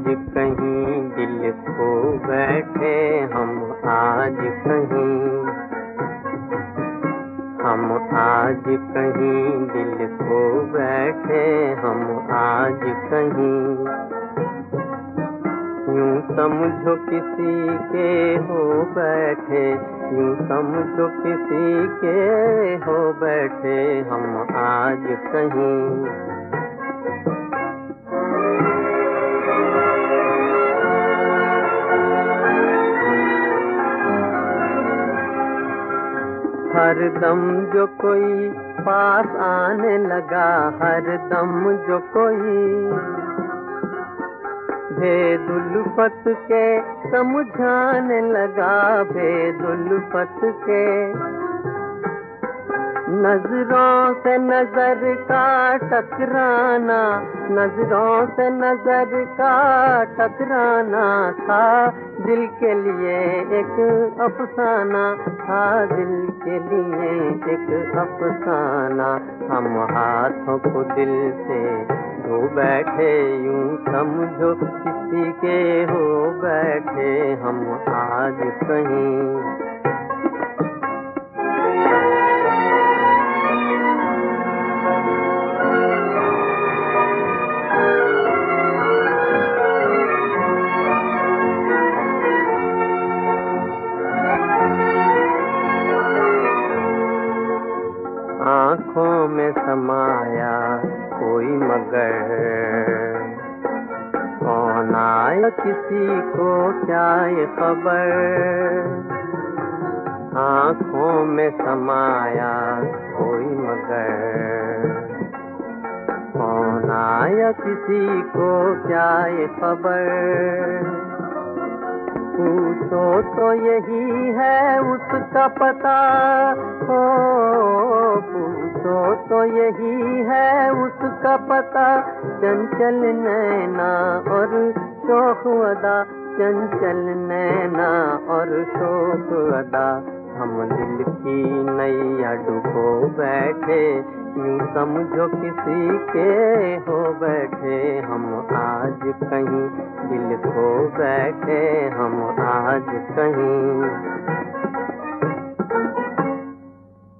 कहीं दिल खो बैठे हम आज कहीं। हम आज कहीं दिल खो बैठे हम आज कहीं। यूँ समझो किसी के हो बैठे, यूँ समझो किसी के हो बैठे हम आज कहीं। हर दम जो कोई पास आने लगा, हर दम जो कोई। भेदुल्फत के समझाने लगा भेदुल्फत के नज़रों से नज़र का टकराना, नज़रों से नज़र का टकराना था। दिल के लिए एक अफसाना था, दिल के लिए एक अफसाना। हम हाथों को दिल से धो बैठे, यूँ समझो किसी के हो बैठे। हम आज कहीं आँखों में समाया कोई मगर। कौन आया किसी को क्या ये खबर? आँखों में समाया कोई मगर। कौन आया किसी को क्या ये खबर? पूछो तो यही है उसका पता। हो पूछो तो यही है उसका पता। चंचल नैना और शोक अदा। चंचल नैना और शोक अदा। हम दिल की नैया डुबो बैठे। यूँ समझो किसी के हो बैठे हम आज कहीं दिल खो बैठे हम आज कहीं।